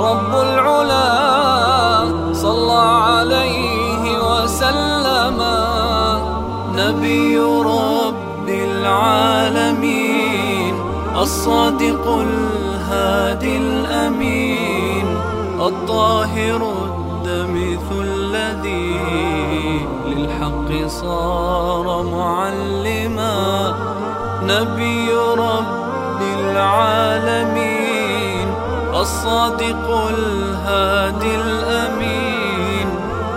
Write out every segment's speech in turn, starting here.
رب العلا صلى عليه وسلم. نبي رب العالمين الصادق الهادي الأمين الطاهر الدمث الذي للحق صار معلما. نبي رب الصادق الهادي الأمين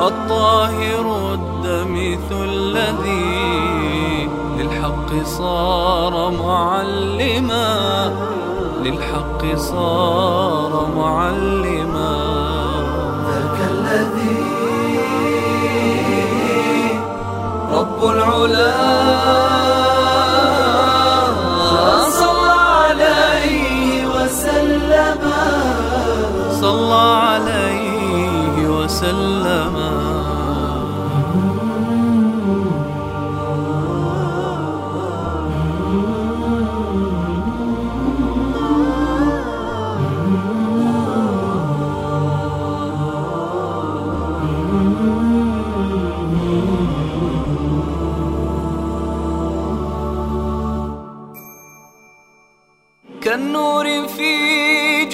الطاهر الدمث الذي للحق صار معلما للحق صار معلما.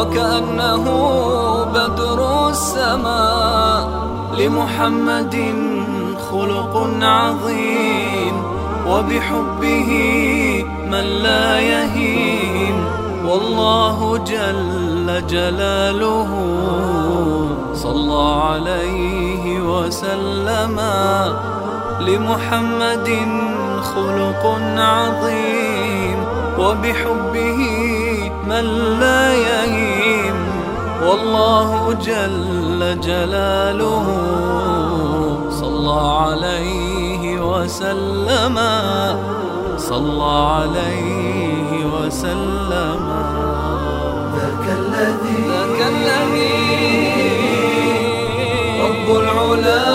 وكأنه بدر السماء لمحمد خلق عظيم وبحبه من لا يهيم والله جل جلاله صلى عليه وسلم لمحمد خلق عظيم وبحبه من لا يهين. والله جل جلاله صلى عليه وسلم. صلى عليه وسلم. ذاك الذي ذاك الذي رب العلا